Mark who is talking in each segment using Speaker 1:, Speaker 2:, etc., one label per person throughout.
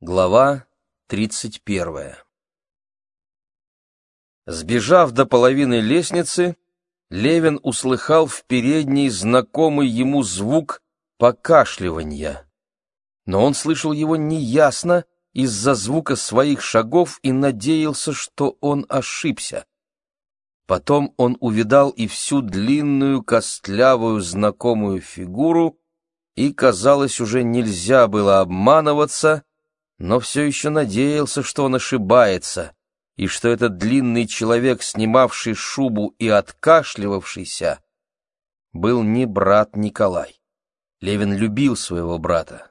Speaker 1: Глава тридцать первая Сбежав до половины лестницы, Левин услыхал в передней знакомый ему звук покашливания. Но он слышал его неясно из-за звука своих шагов и надеялся, что он ошибся. Потом он увидал и всю длинную, костлявую, знакомую фигуру, и, казалось, уже нельзя было обманываться — но все еще надеялся, что он ошибается, и что этот длинный человек, снимавший шубу и откашливавшийся, был не брат Николай. Левин любил своего брата,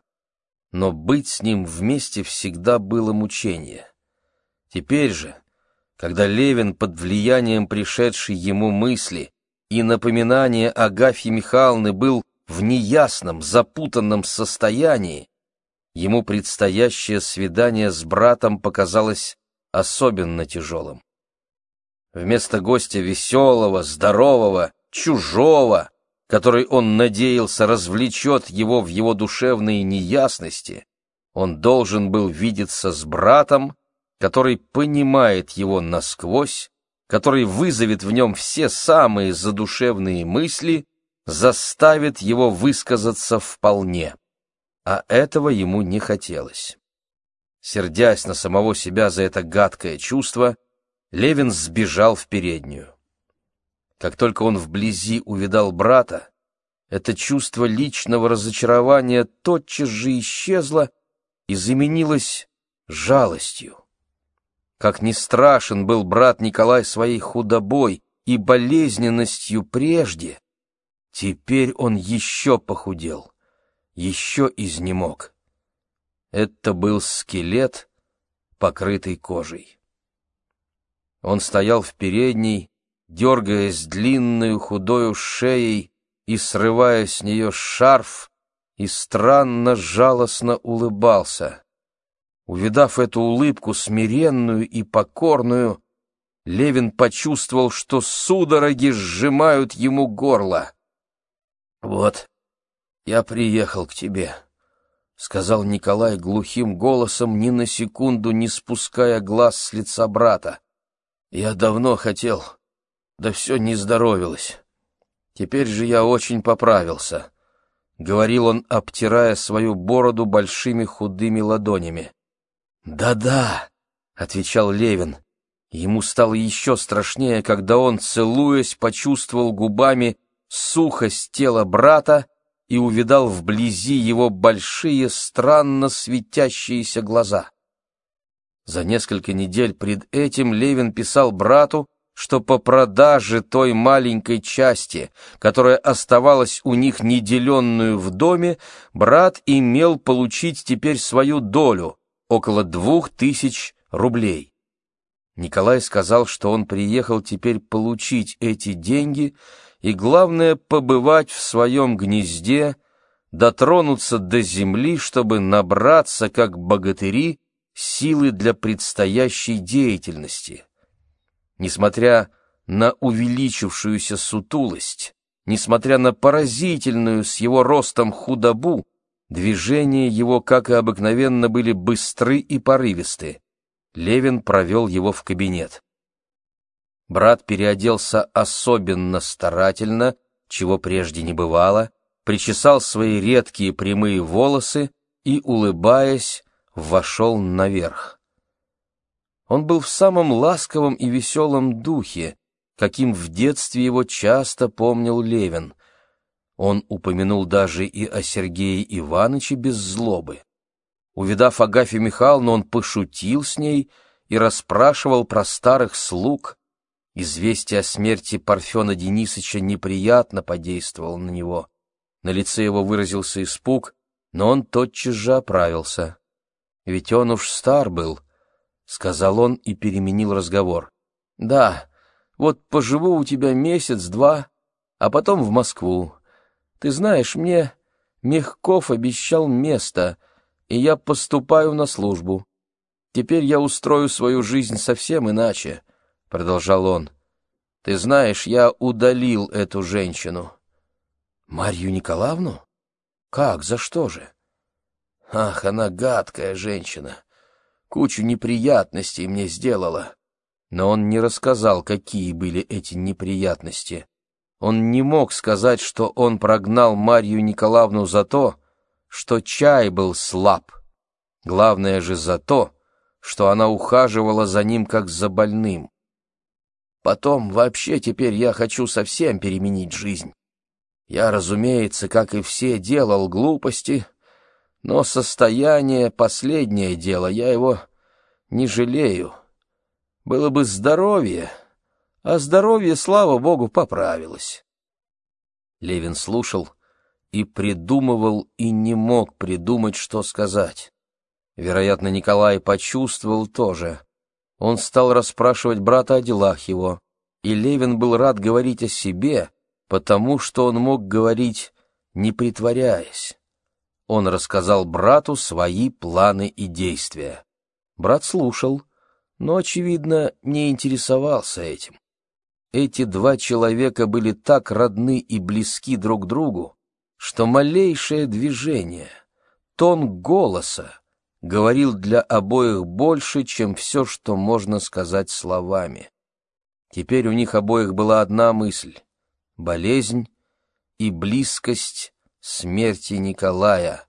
Speaker 1: но быть с ним вместе всегда было мучение. Теперь же, когда Левин под влиянием пришедшей ему мысли и напоминания Агафьи Михайловны был в неясном, запутанном состоянии, ему предстоящее свидание с братом показалось особенно тяжелым. Вместо гостя веселого, здорового, чужого, который он надеялся развлечет его в его душевные неясности, он должен был видеться с братом, который понимает его насквозь, который вызовет в нем все самые задушевные мысли, заставит его высказаться вполне а этого ему не хотелось. Сердясь на самого себя за это гадкое чувство, Левин сбежал в переднюю. Как только он вблизи увидал брата, это чувство личного разочарования тотчас же исчезло и заменилось жалостью. Как ни страшен был брат Николай своей худобой и болезненностью прежде, теперь он еще похудел еще изнемог. Это был скелет, покрытый кожей. Он стоял в передней, дергаясь длинную худою шеей и срывая с нее шарф, и странно жалостно улыбался. Увидав эту улыбку смиренную и покорную, Левин почувствовал, что судороги сжимают ему горло. «Вот «Я приехал к тебе», — сказал Николай глухим голосом, ни на секунду не спуская глаз с лица брата. «Я давно хотел, да все не здоровилось. Теперь же я очень поправился», — говорил он, обтирая свою бороду большими худыми ладонями. «Да-да», — отвечал Левин. Ему стало еще страшнее, когда он, целуясь, почувствовал губами сухость тела брата, и увидал вблизи его большие, странно светящиеся глаза. За несколько недель пред этим Левин писал брату, что по продаже той маленькой части, которая оставалась у них неделенную в доме, брат имел получить теперь свою долю, около двух тысяч рублей. Николай сказал, что он приехал теперь получить эти деньги, и, главное, побывать в своем гнезде, дотронуться до земли, чтобы набраться, как богатыри, силы для предстоящей деятельности. Несмотря на увеличившуюся сутулость, несмотря на поразительную с его ростом худобу, движения его, как и обыкновенно, были быстры и порывисты. Левин провел его в кабинет. Брат переоделся особенно старательно, чего прежде не бывало, причесал свои редкие прямые волосы и, улыбаясь, вошел наверх. Он был в самом ласковом и веселом духе, каким в детстве его часто помнил Левин. Он упомянул даже и о Сергее Ивановиче без злобы. Увидав Агафью Михайловну, он пошутил с ней и расспрашивал про старых слуг, Известие о смерти Парфена Денисовича неприятно подействовало на него. На лице его выразился испуг, но он тотчас же оправился. «Ведь он уж стар был», — сказал он и переменил разговор. «Да, вот поживу у тебя месяц-два, а потом в Москву. Ты знаешь, мне Мехков обещал место, и я поступаю на службу. Теперь я устрою свою жизнь совсем иначе». — продолжал он. «Ты знаешь, я удалил эту женщину». «Марью Николаевну? Как, за что же?» Ах, она гадкая женщина. Кучу неприятностей мне сделала. Но он не рассказал, какие были эти неприятности. Он не мог сказать, что он прогнал Марью Николаевну за то, что чай был слаб. Главное же за то, что она ухаживала за ним как за больным. Потом, вообще теперь я хочу совсем переменить жизнь. Я, разумеется, как и все, делал глупости, но состояние — последнее дело, я его не жалею. Было бы здоровье, а здоровье, слава богу, поправилось. Левин слушал и придумывал, и не мог придумать, что сказать. Вероятно, Николай почувствовал тоже. Он стал расспрашивать брата о делах его, и Левин был рад говорить о себе, потому что он мог говорить, не притворяясь. Он рассказал брату свои планы и действия. Брат слушал, но, очевидно, не интересовался этим. Эти два человека были так родны и близки друг другу, что малейшее движение, тон голоса говорил для обоих больше, чем все, что можно сказать словами. Теперь у них обоих была одна мысль — болезнь и близкость смерти Николая,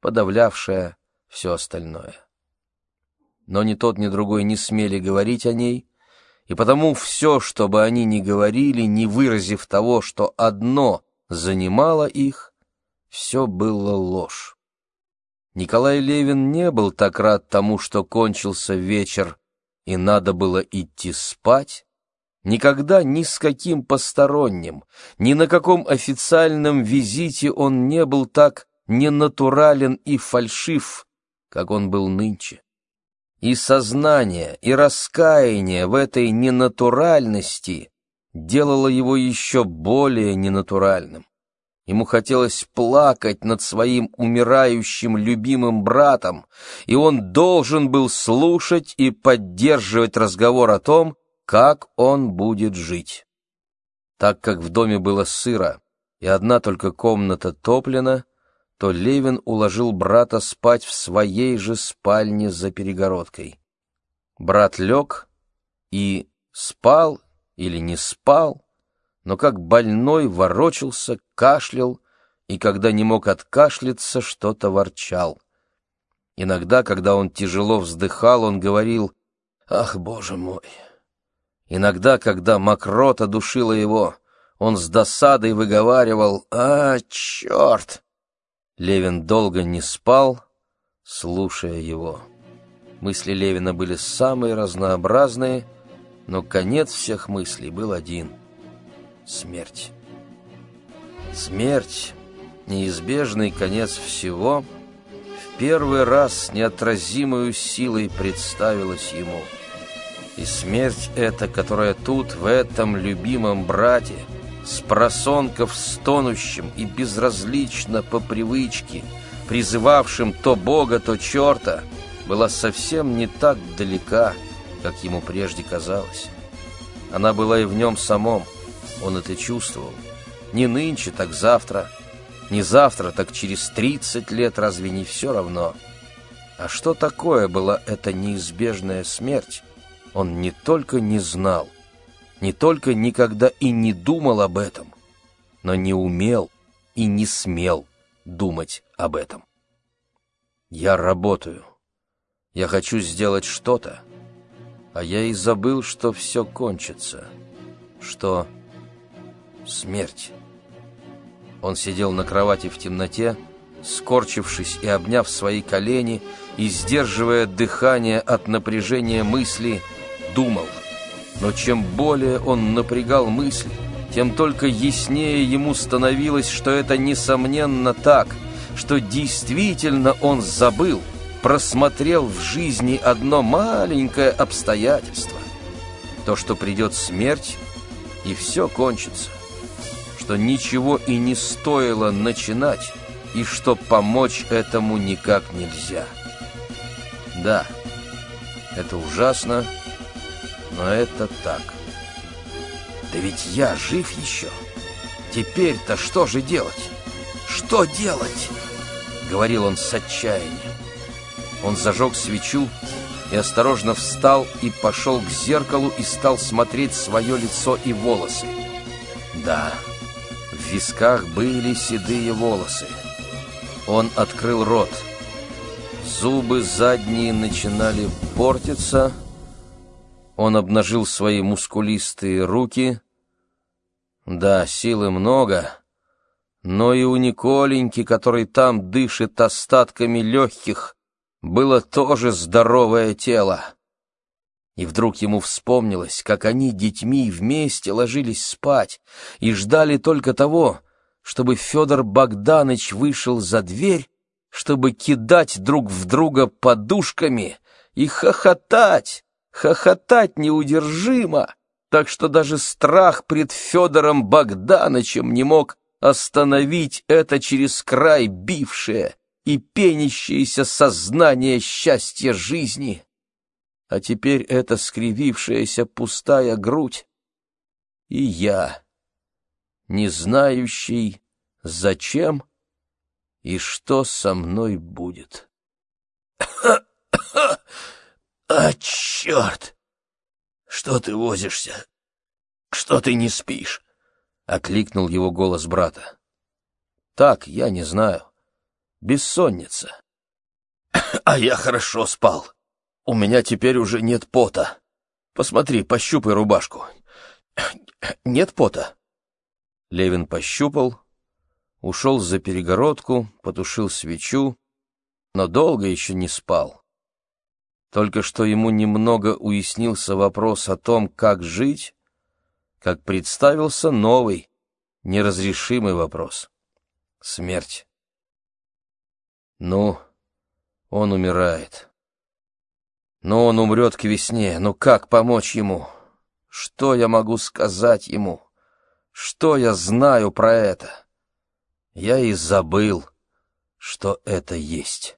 Speaker 1: подавлявшая все остальное. Но ни тот, ни другой не смели говорить о ней, и потому все, что бы они ни говорили, не выразив того, что одно занимало их, все было ложь. Николай Левин не был так рад тому, что кончился вечер, и надо было идти спать. Никогда ни с каким посторонним, ни на каком официальном визите он не был так ненатурален и фальшив, как он был нынче. И сознание, и раскаяние в этой ненатуральности делало его еще более ненатуральным. Ему хотелось плакать над своим умирающим любимым братом, и он должен был слушать и поддерживать разговор о том, как он будет жить. Так как в доме было сыро, и одна только комната топлена, то Левин уложил брата спать в своей же спальне за перегородкой. Брат лег и спал или не спал, но как больной ворочался, кашлял, и когда не мог откашляться, что-то ворчал. Иногда, когда он тяжело вздыхал, он говорил «Ах, Боже мой!». Иногда, когда мокрота душила его, он с досадой выговаривал «А, черт!». Левин долго не спал, слушая его. Мысли Левина были самые разнообразные, но конец всех мыслей был один — смерть. Смерть, неизбежный конец всего, в первый раз с неотразимой силой представилась ему. И смерть эта, которая тут, в этом любимом брате, с просонков стонущим и безразлично по привычке, призывавшим то Бога, то черта, была совсем не так далека, как ему прежде казалось. Она была и в нем самом, он это чувствовал. Не нынче, так завтра. Не завтра, так через тридцать лет разве не все равно? А что такое была эта неизбежная смерть, он не только не знал, не только никогда и не думал об этом, но не умел и не смел думать об этом. Я работаю. Я хочу сделать что-то, а я и забыл, что все кончится, что смерть. Он сидел на кровати в темноте, скорчившись и обняв свои колени, и, сдерживая дыхание от напряжения мысли, думал. Но чем более он напрягал мысли, тем только яснее ему становилось, что это несомненно так, что действительно он забыл, просмотрел в жизни одно маленькое обстоятельство. То, что придет смерть, и все кончится что ничего и не стоило начинать, и что помочь этому никак нельзя. Да, это ужасно, но это так. Да ведь я жив еще. Теперь-то что же делать? Что делать? — говорил он с отчаянием. Он зажег свечу и осторожно встал и пошел к зеркалу и стал смотреть свое лицо и волосы. Да, в висках были седые волосы. Он открыл рот. Зубы задние начинали портиться. Он обнажил свои мускулистые руки. Да, силы много, но и у Николеньки, который там дышит остатками легких, было тоже здоровое тело. И вдруг ему вспомнилось, как они детьми вместе ложились спать и ждали только того, чтобы Федор Богданович вышел за дверь, чтобы кидать друг в друга подушками и хохотать, хохотать неудержимо, так что даже страх пред Федором Богдановичем не мог остановить это через край бившее и пенящееся сознание счастья жизни. А теперь эта скривившаяся пустая грудь. И я, не знающий, зачем и что со мной будет. «А, черт! Что ты возишься? Что ты не спишь?» — окликнул его голос брата. «Так, я не знаю. Бессонница». «А я хорошо спал. У меня теперь уже нет пота. Посмотри, пощупай рубашку. Нет пота?» Левин пощупал, ушел за перегородку, потушил свечу, но долго еще не спал. Только что ему немного уяснился вопрос о том, как жить, как представился новый, неразрешимый вопрос — смерть. Ну, он умирает. Но он умрет к весне, ну как помочь ему? Что я могу сказать ему? Что я знаю про это? Я и забыл, что это есть.